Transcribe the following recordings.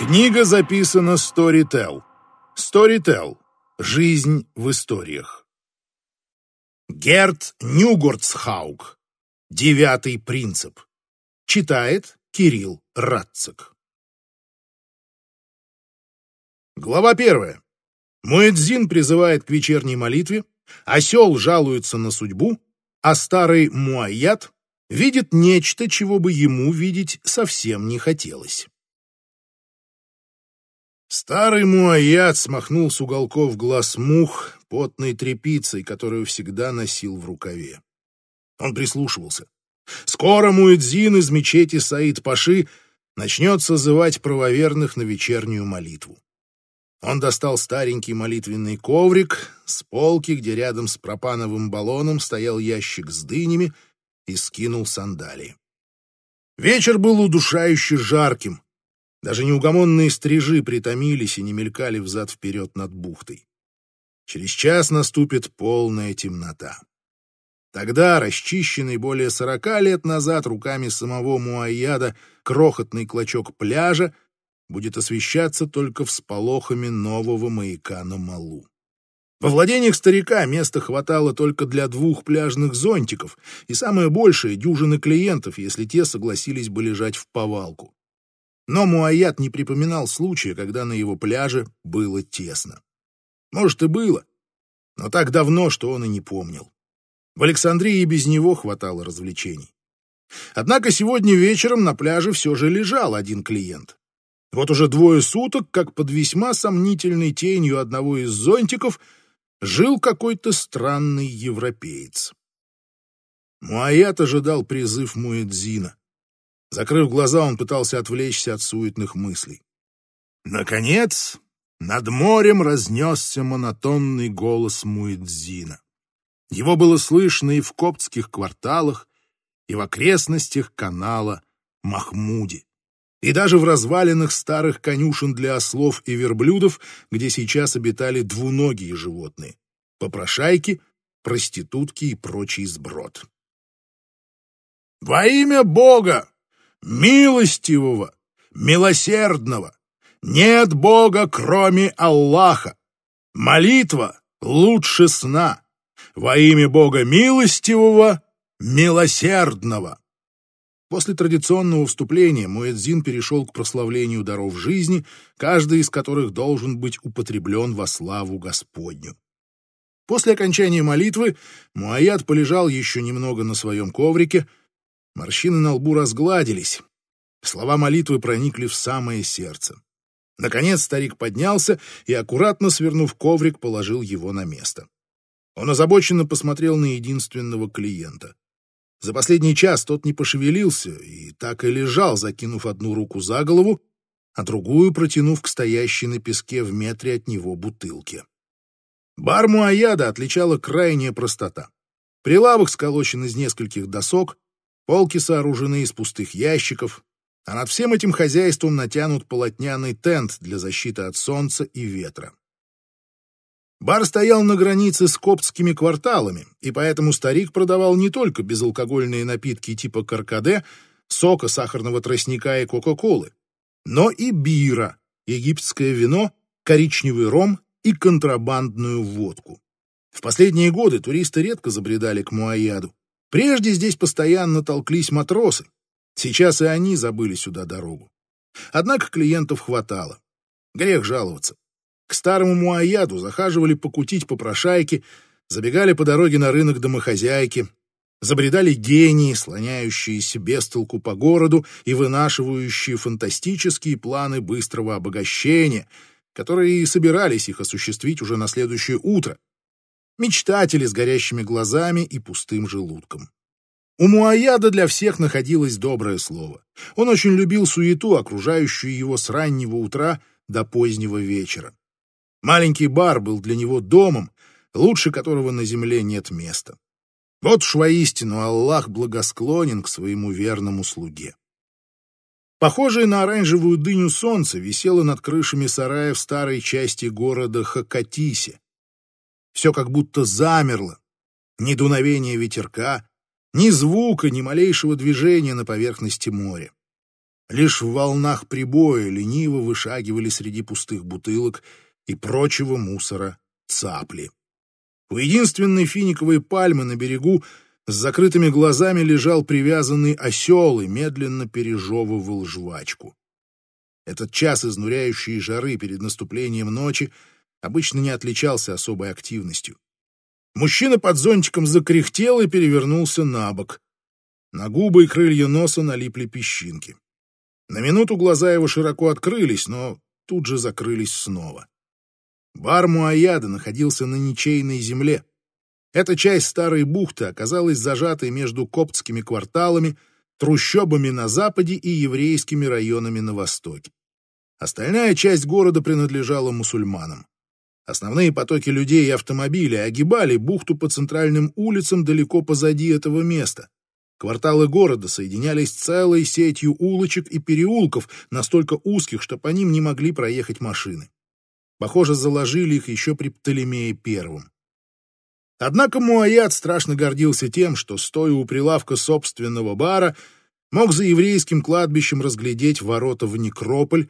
Книга записана Storytel. Storytel. Жизнь в историях. Герт Нюгорцхаук. Девятый принцип. Читает Кирилл Радцик. Глава первая. Муэдзин призывает к вечерней молитве, осел жалуется на судьбу, а старый Муайят видит нечто, чего бы ему видеть совсем не хотелось. Старый муаят смахнул с уголков глаз мух потной тряпицей, которую всегда носил в рукаве. Он прислушивался. Скоро Муэдзин из мечети Саид-Паши начнет созывать правоверных на вечернюю молитву. Он достал старенький молитвенный коврик с полки, где рядом с пропановым баллоном стоял ящик с дынями, и скинул сандалии. Вечер был удушающе жарким. Даже неугомонные стрижи притомились и не мелькали взад-вперед над бухтой. Через час наступит полная темнота. Тогда, расчищенный более сорока лет назад руками самого Муайяда, крохотный клочок пляжа будет освещаться только всполохами нового маяка на Малу. Во владениях старика места хватало только для двух пляжных зонтиков и самое большее — дюжины клиентов, если те согласились бы лежать в повалку. Но Муаят не припоминал случая, когда на его пляже было тесно. Может, и было, но так давно, что он и не помнил. В Александрии и без него хватало развлечений. Однако сегодня вечером на пляже все же лежал один клиент. Вот уже двое суток, как под весьма сомнительной тенью одного из зонтиков — жил какой-то странный европеец. Муаят ожидал призыв Муэдзина. Закрыв глаза, он пытался отвлечься от суетных мыслей. Наконец, над морем разнесся монотонный голос Муэдзина. Его было слышно и в коптских кварталах, и в окрестностях канала Махмуди и даже в развалинах старых конюшен для ослов и верблюдов, где сейчас обитали двуногие животные, попрошайки, проститутки и прочий сброд. «Во имя Бога, милостивого, милосердного, нет Бога, кроме Аллаха. Молитва лучше сна. Во имя Бога милостивого, милосердного». После традиционного вступления Муэдзин перешел к прославлению даров жизни, каждый из которых должен быть употреблен во славу Господню. После окончания молитвы Муаят полежал еще немного на своем коврике, морщины на лбу разгладились, слова молитвы проникли в самое сердце. Наконец старик поднялся и, аккуратно свернув коврик, положил его на место. Он озабоченно посмотрел на единственного клиента. За последний час тот не пошевелился и так и лежал, закинув одну руку за голову, а другую протянув к стоящей на песке в метре от него бутылке. Бар Муаяда отличала крайняя простота. Прилавок сколочен из нескольких досок, полки сооружены из пустых ящиков, а над всем этим хозяйством натянут полотняный тент для защиты от солнца и ветра. Бар стоял на границе с коптскими кварталами, и поэтому старик продавал не только безалкогольные напитки типа каркаде, сока, сахарного тростника и кока-колы, но и бира, египетское вино, коричневый ром и контрабандную водку. В последние годы туристы редко забредали к Муаяду. Прежде здесь постоянно толклись матросы. Сейчас и они забыли сюда дорогу. Однако клиентов хватало. Грех жаловаться. К старому Муаяду захаживали покутить попрошайки, забегали по дороге на рынок домохозяйки, забредали гении, слоняющиеся без толку по городу и вынашивающие фантастические планы быстрого обогащения, которые и собирались их осуществить уже на следующее утро. Мечтатели с горящими глазами и пустым желудком. У Муаяда для всех находилось доброе слово. Он очень любил суету, окружающую его с раннего утра до позднего вечера. Маленький бар был для него домом, лучше которого на земле нет места. Вот уж воистину Аллах благосклонен к своему верному слуге. Похожее на оранжевую дыню солнце висело над крышами сараев старой части города Хакатисе. Все как будто замерло. Ни дуновения ветерка, ни звука, ни малейшего движения на поверхности моря. Лишь в волнах прибоя лениво вышагивали среди пустых бутылок и прочего мусора цапли. У единственной финиковой пальмы на берегу с закрытыми глазами лежал привязанный осел и медленно пережевывал жвачку. Этот час изнуряющей жары перед наступлением ночи обычно не отличался особой активностью. Мужчина под зонтиком закряхтел и перевернулся на бок. На губы и крылья носа налипли песчинки. На минуту глаза его широко открылись, но тут же закрылись снова. Бар Муаяда находился на ничейной земле. Эта часть старой бухты оказалась зажатой между коптскими кварталами, трущобами на западе и еврейскими районами на востоке. Остальная часть города принадлежала мусульманам. Основные потоки людей и автомобилей огибали бухту по центральным улицам далеко позади этого места. Кварталы города соединялись целой сетью улочек и переулков, настолько узких, что по ним не могли проехать машины. Похоже, заложили их еще при Птолемее Первом. Однако Муаят страшно гордился тем, что, стоя у прилавка собственного бара, мог за еврейским кладбищем разглядеть ворота в некрополь,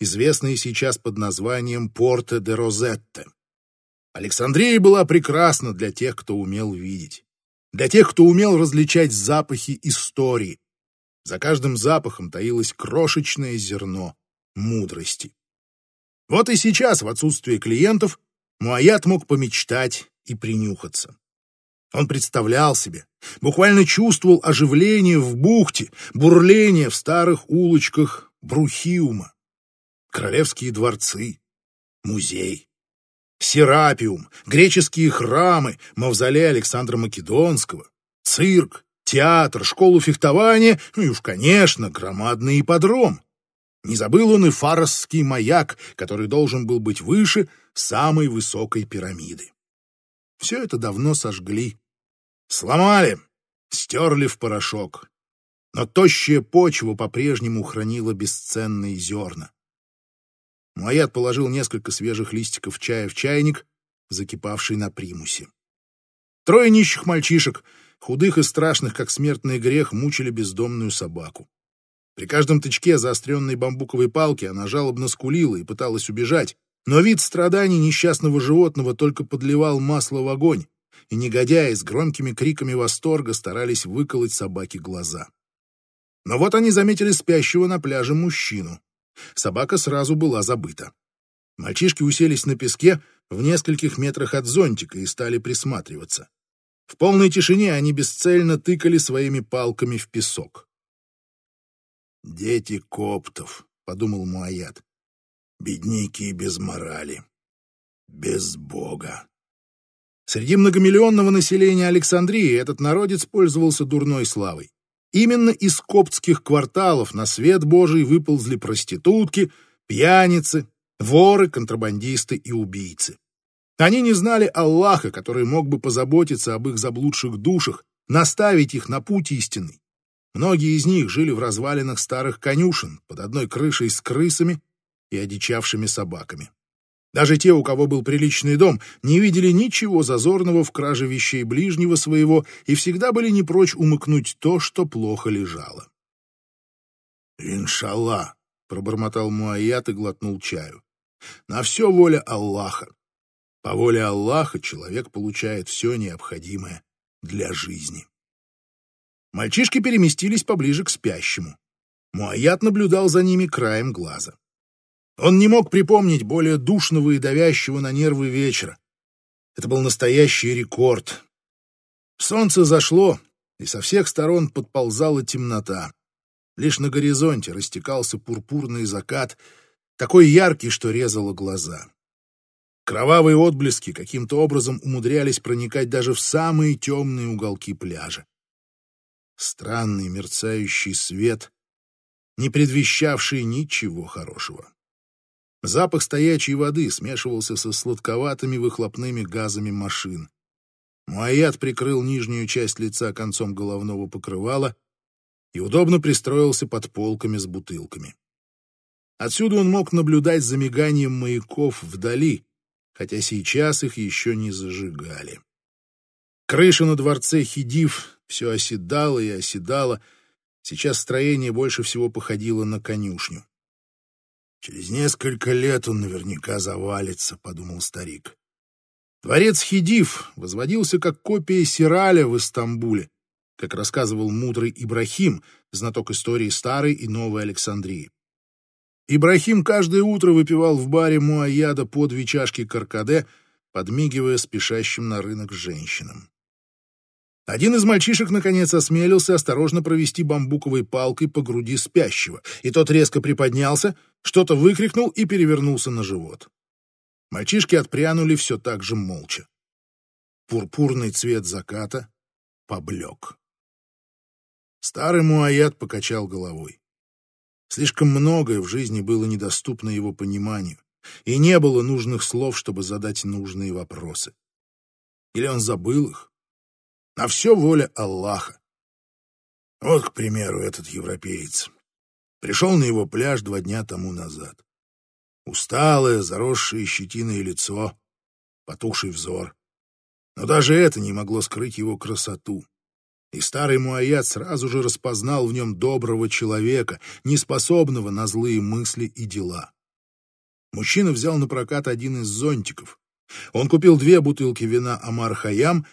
известные сейчас под названием Порте де Розетте. Александрия была прекрасна для тех, кто умел видеть, для тех, кто умел различать запахи истории. За каждым запахом таилось крошечное зерно мудрости. Вот и сейчас, в отсутствие клиентов, Муаят мог помечтать и принюхаться. Он представлял себе, буквально чувствовал оживление в бухте, бурление в старых улочках Брухиума, королевские дворцы, музей, Серапиум, греческие храмы, мавзолей Александра Македонского, цирк, театр, школу фехтования, ну и уж, конечно, громадный ипподром. Не забыл он и фаросский маяк, который должен был быть выше самой высокой пирамиды. Все это давно сожгли. Сломали, стерли в порошок. Но тощая почва по-прежнему хранила бесценные зерна. Муаят положил несколько свежих листиков чая в чайник, закипавший на примусе. Трое нищих мальчишек, худых и страшных, как смертный грех, мучили бездомную собаку. При каждом тычке заостренной бамбуковой палки она жалобно скулила и пыталась убежать, но вид страданий несчастного животного только подливал масло в огонь, и негодяи с громкими криками восторга старались выколоть собаке глаза. Но вот они заметили спящего на пляже мужчину. Собака сразу была забыта. Мальчишки уселись на песке в нескольких метрах от зонтика и стали присматриваться. В полной тишине они бесцельно тыкали своими палками в песок. «Дети коптов», — подумал Муаят. Бедняки без морали, без Бога. Среди многомиллионного населения Александрии этот народец пользовался дурной славой. Именно из коптских кварталов на свет Божий выползли проститутки, пьяницы, воры, контрабандисты и убийцы. Они не знали Аллаха, который мог бы позаботиться об их заблудших душах, наставить их на путь истинный. Многие из них жили в развалинах старых конюшен под одной крышей с крысами и одичавшими собаками. Даже те, у кого был приличный дом, не видели ничего зазорного в краже вещей ближнего своего и всегда были не прочь умыкнуть то, что плохо лежало. «Иншалла», — пробормотал Муаят и глотнул чаю. «На все воля Аллаха. По воле Аллаха человек получает все необходимое для жизни». Мальчишки переместились поближе к спящему. Муаят наблюдал за ними краем глаза. Он не мог припомнить более душного и давящего на нервы вечера. Это был настоящий рекорд. Солнце зашло, и со всех сторон подползала темнота. Лишь на горизонте растекался пурпурный закат, такой яркий, что резало глаза. Кровавые отблески каким-то образом умудрялись проникать даже в самые темные уголки пляжа. Странный мерцающий свет, не предвещавший ничего хорошего. Запах стоячей воды смешивался со сладковатыми выхлопными газами машин. Муаят прикрыл нижнюю часть лица концом головного покрывала и удобно пристроился под полками с бутылками. Отсюда он мог наблюдать за миганием маяков вдали, хотя сейчас их еще не зажигали. Крыша на дворце Хидив все оседала и оседала, Сейчас строение больше всего походило на конюшню. «Через несколько лет он наверняка завалится», — подумал старик. Дворец Хидив возводился как копия Сираля в Истамбуле, как рассказывал мудрый Ибрахим, знаток истории старой и новой Александрии. Ибрахим каждое утро выпивал в баре Муаяда по две чашки каркаде, подмигивая спешащим на рынок женщинам. Один из мальчишек, наконец, осмелился осторожно провести бамбуковой палкой по груди спящего, и тот резко приподнялся, что-то выкрикнул и перевернулся на живот. Мальчишки отпрянули все так же молча. Пурпурный цвет заката поблек. Старый Муаят покачал головой. Слишком многое в жизни было недоступно его пониманию, и не было нужных слов, чтобы задать нужные вопросы. Или он забыл их? На все воля Аллаха. Вот, к примеру, этот европеец. Пришел на его пляж два дня тому назад. Усталое, заросшее щетиной лицо, потухший взор. Но даже это не могло скрыть его красоту. И старый Муаят сразу же распознал в нем доброго человека, неспособного на злые мысли и дела. Мужчина взял на прокат один из зонтиков. Он купил две бутылки вина Амар Хаям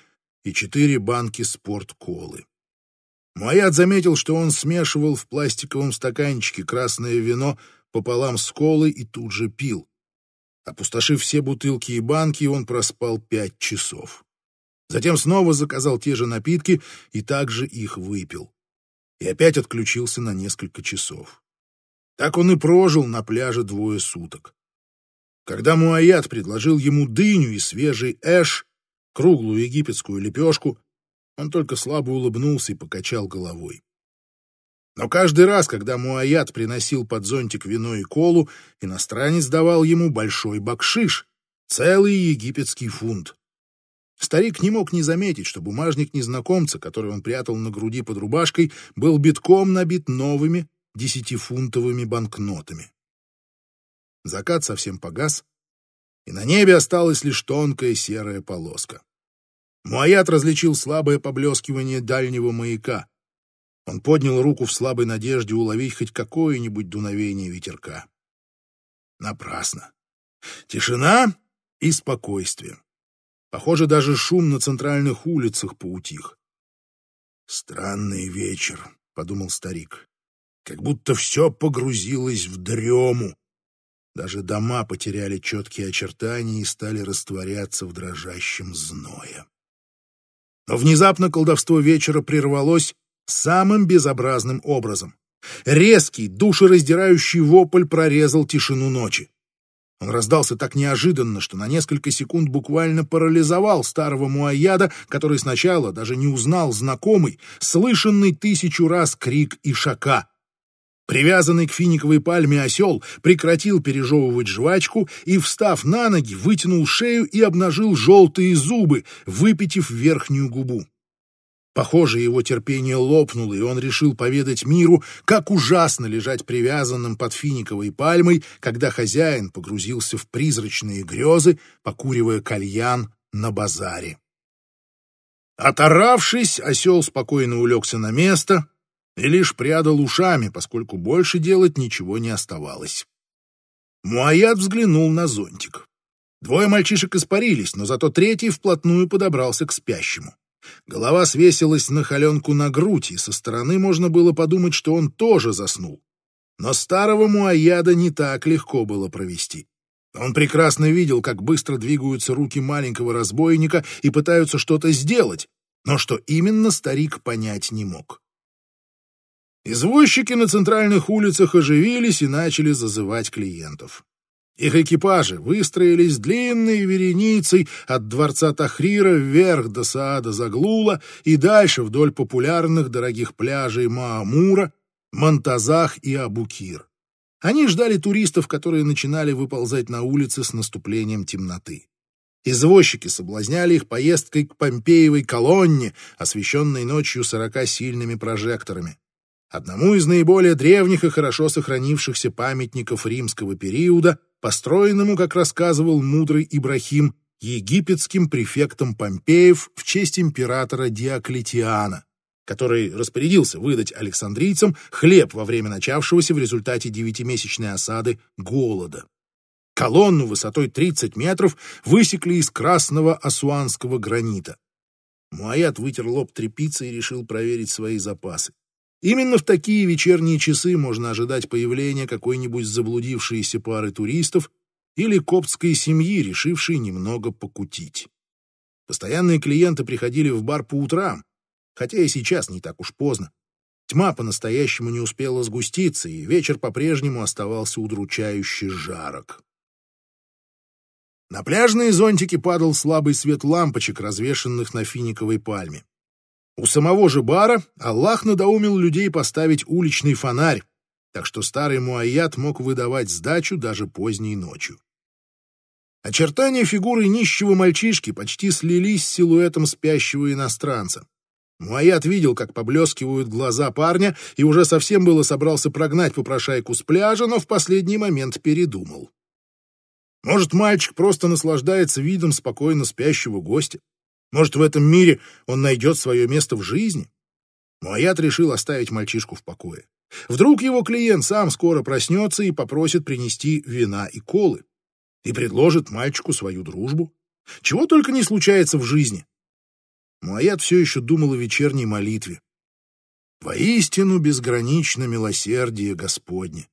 и четыре банки спорт-колы. Муаят заметил, что он смешивал в пластиковом стаканчике красное вино пополам с колой и тут же пил. Опустошив все бутылки и банки, он проспал пять часов. Затем снова заказал те же напитки и также их выпил. И опять отключился на несколько часов. Так он и прожил на пляже двое суток. Когда Муаят предложил ему дыню и свежий эш, круглую египетскую лепешку, он только слабо улыбнулся и покачал головой. Но каждый раз, когда Муаят приносил под зонтик вино и колу, иностранец давал ему большой бакшиш, целый египетский фунт. Старик не мог не заметить, что бумажник незнакомца, который он прятал на груди под рубашкой, был битком набит новыми десятифунтовыми банкнотами. Закат совсем погас, и на небе осталась лишь тонкая серая полоска. Муаят различил слабое поблескивание дальнего маяка. Он поднял руку в слабой надежде уловить хоть какое-нибудь дуновение ветерка. Напрасно. Тишина и спокойствие. Похоже, даже шум на центральных улицах поутих. «Странный вечер», — подумал старик. «Как будто все погрузилось в дрему. Даже дома потеряли четкие очертания и стали растворяться в дрожащем зное. Но внезапно колдовство вечера прервалось самым безобразным образом. Резкий, душераздирающий вопль прорезал тишину ночи. Он раздался так неожиданно, что на несколько секунд буквально парализовал старого Муаяда, который сначала даже не узнал знакомый, слышанный тысячу раз крик Ишака. Привязанный к финиковой пальме осел прекратил пережевывать жвачку и, встав на ноги, вытянул шею и обнажил желтые зубы, выпитив верхнюю губу. Похоже, его терпение лопнуло, и он решил поведать миру, как ужасно лежать привязанным под финиковой пальмой, когда хозяин погрузился в призрачные грезы, покуривая кальян на базаре. Оторавшись, осел спокойно улегся на место, и лишь прядал ушами, поскольку больше делать ничего не оставалось. Муаят взглянул на зонтик. Двое мальчишек испарились, но зато третий вплотную подобрался к спящему. Голова свесилась на холенку на грудь, и со стороны можно было подумать, что он тоже заснул. Но старого Муаяда не так легко было провести. Он прекрасно видел, как быстро двигаются руки маленького разбойника и пытаются что-то сделать, но что именно старик понять не мог. Извозчики на центральных улицах оживились и начали зазывать клиентов. Их экипажи выстроились длинной вереницей от дворца Тахрира вверх до Саада Заглула и дальше вдоль популярных дорогих пляжей Маамура, Монтазах и Абукир. Они ждали туристов, которые начинали выползать на улицы с наступлением темноты. Извозчики соблазняли их поездкой к Помпеевой колонне, освещенной ночью сорока сильными прожекторами одному из наиболее древних и хорошо сохранившихся памятников римского периода, построенному, как рассказывал мудрый Ибрахим, египетским префектом Помпеев в честь императора Диоклетиана. который распорядился выдать александрийцам хлеб во время начавшегося в результате девятимесячной осады голода. Колонну высотой 30 метров высекли из красного асуанского гранита. Муаят вытер лоб тряпицей и решил проверить свои запасы. Именно в такие вечерние часы можно ожидать появления какой-нибудь заблудившейся пары туристов или коптской семьи, решившей немного покутить. Постоянные клиенты приходили в бар по утрам, хотя и сейчас не так уж поздно. Тьма по-настоящему не успела сгуститься, и вечер по-прежнему оставался удручающе жарок. На пляжные зонтики падал слабый свет лампочек, развешанных на финиковой пальме. У самого же бара Аллах надоумил людей поставить уличный фонарь, так что старый муайят мог выдавать сдачу даже поздней ночью. Очертания фигуры нищего мальчишки почти слились с силуэтом спящего иностранца. Муаят видел, как поблескивают глаза парня, и уже совсем было собрался прогнать попрошайку с пляжа, но в последний момент передумал. Может, мальчик просто наслаждается видом спокойно спящего гостя? Может, в этом мире он найдет свое место в жизни? Муаят решил оставить мальчишку в покое. Вдруг его клиент сам скоро проснется и попросит принести вина и колы. И предложит мальчику свою дружбу. Чего только не случается в жизни. Муаят все еще думал о вечерней молитве. Воистину безгранично милосердие Господне.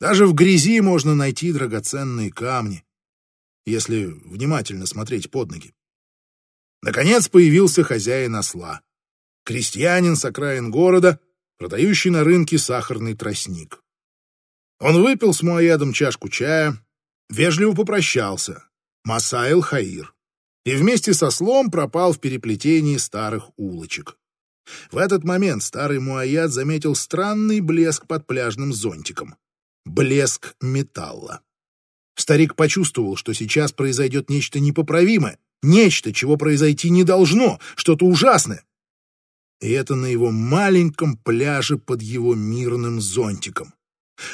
Даже в грязи можно найти драгоценные камни, если внимательно смотреть под ноги. Наконец появился хозяин осла. Крестьянин с окраин города, продающий на рынке сахарный тростник. Он выпил с Муаядом чашку чая, вежливо попрощался. Масаил Хаир. И вместе со слом пропал в переплетении старых улочек. В этот момент старый Муаяд заметил странный блеск под пляжным зонтиком блеск металла. Старик почувствовал, что сейчас произойдет нечто непоправимое, нечто, чего произойти не должно, что-то ужасное. И это на его маленьком пляже под его мирным зонтиком.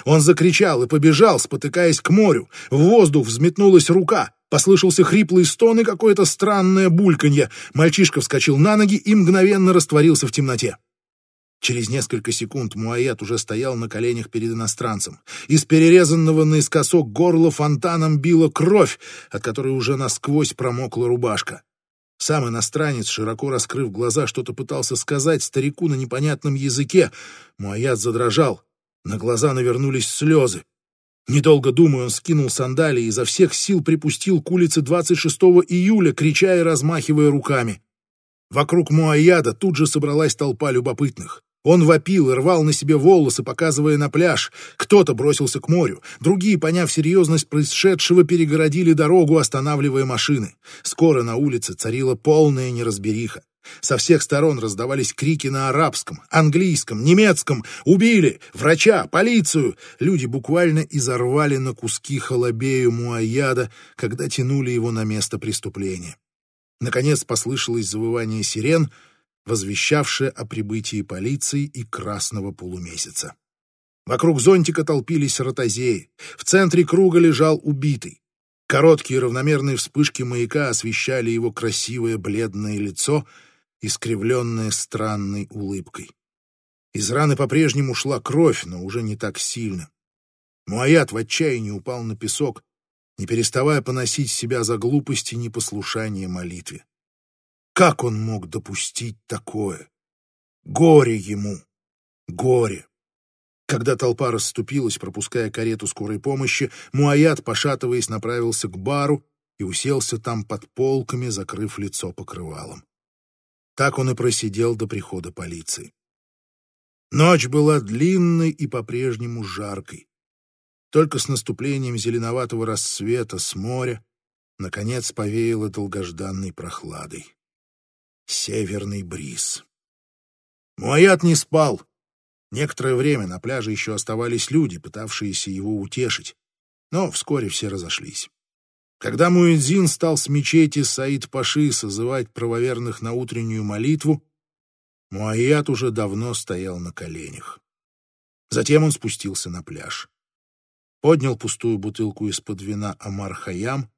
Он закричал и побежал, спотыкаясь к морю. В воздух взметнулась рука. Послышался хриплый стон и какое-то странное бульканье. Мальчишка вскочил на ноги и мгновенно растворился в темноте. Через несколько секунд Муаят уже стоял на коленях перед иностранцем. Из перерезанного наискосок горла фонтаном била кровь, от которой уже насквозь промокла рубашка. Сам иностранец, широко раскрыв глаза, что-то пытался сказать старику на непонятном языке. Муаят задрожал. На глаза навернулись слезы. Недолго думая, он скинул сандалии и изо всех сил припустил к улице 26 июля, крича и размахивая руками. Вокруг Муаяда тут же собралась толпа любопытных. Он вопил и рвал на себе волосы, показывая на пляж. Кто-то бросился к морю. Другие, поняв серьезность происшедшего, перегородили дорогу, останавливая машины. Скоро на улице царила полная неразбериха. Со всех сторон раздавались крики на арабском, английском, немецком. «Убили! Врача! Полицию!» Люди буквально изорвали на куски халабею Муаяда, когда тянули его на место преступления. Наконец послышалось завывание сирен — возвещавшее о прибытии полиции и красного полумесяца. Вокруг зонтика толпились ротозеи. В центре круга лежал убитый. Короткие равномерные вспышки маяка освещали его красивое бледное лицо, искривленное странной улыбкой. Из раны по-прежнему шла кровь, но уже не так сильно. Муаят в отчаянии упал на песок, не переставая поносить себя за глупость и непослушание молитве. Как он мог допустить такое? Горе ему! Горе! Когда толпа расступилась, пропуская карету скорой помощи, Муаят, пошатываясь, направился к бару и уселся там под полками, закрыв лицо покрывалом. Так он и просидел до прихода полиции. Ночь была длинной и по-прежнему жаркой. Только с наступлением зеленоватого рассвета с моря наконец повеяло долгожданной прохладой северный бриз. Муаят не спал. Некоторое время на пляже еще оставались люди, пытавшиеся его утешить, но вскоре все разошлись. Когда Муэдзин стал с мечети Саид Паши созывать правоверных на утреннюю молитву, Муаят уже давно стоял на коленях. Затем он спустился на пляж. Поднял пустую бутылку из-под вина Амар Хаям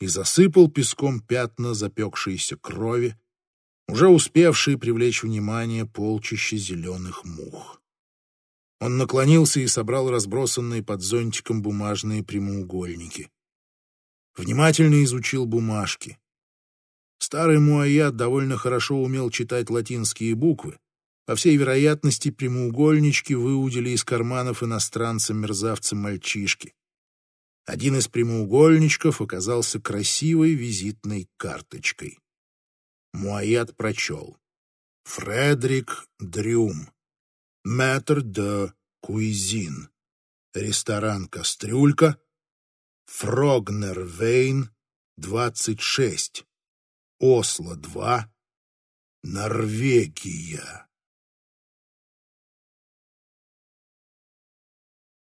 и засыпал песком пятна запекшейся крови, уже успевшие привлечь внимание полчища зеленых мух. Он наклонился и собрал разбросанные под зонтиком бумажные прямоугольники. Внимательно изучил бумажки. Старый Муаят довольно хорошо умел читать латинские буквы. По всей вероятности, прямоугольнички выудили из карманов иностранца-мерзавца-мальчишки. Один из прямоугольничков оказался красивой визитной карточкой. Муаят прочел. Фредерик Дрюм, мэтр де Куизин, ресторан «Кастрюлька», Фрогнер Вейн, 26, Осло 2, Норвегия.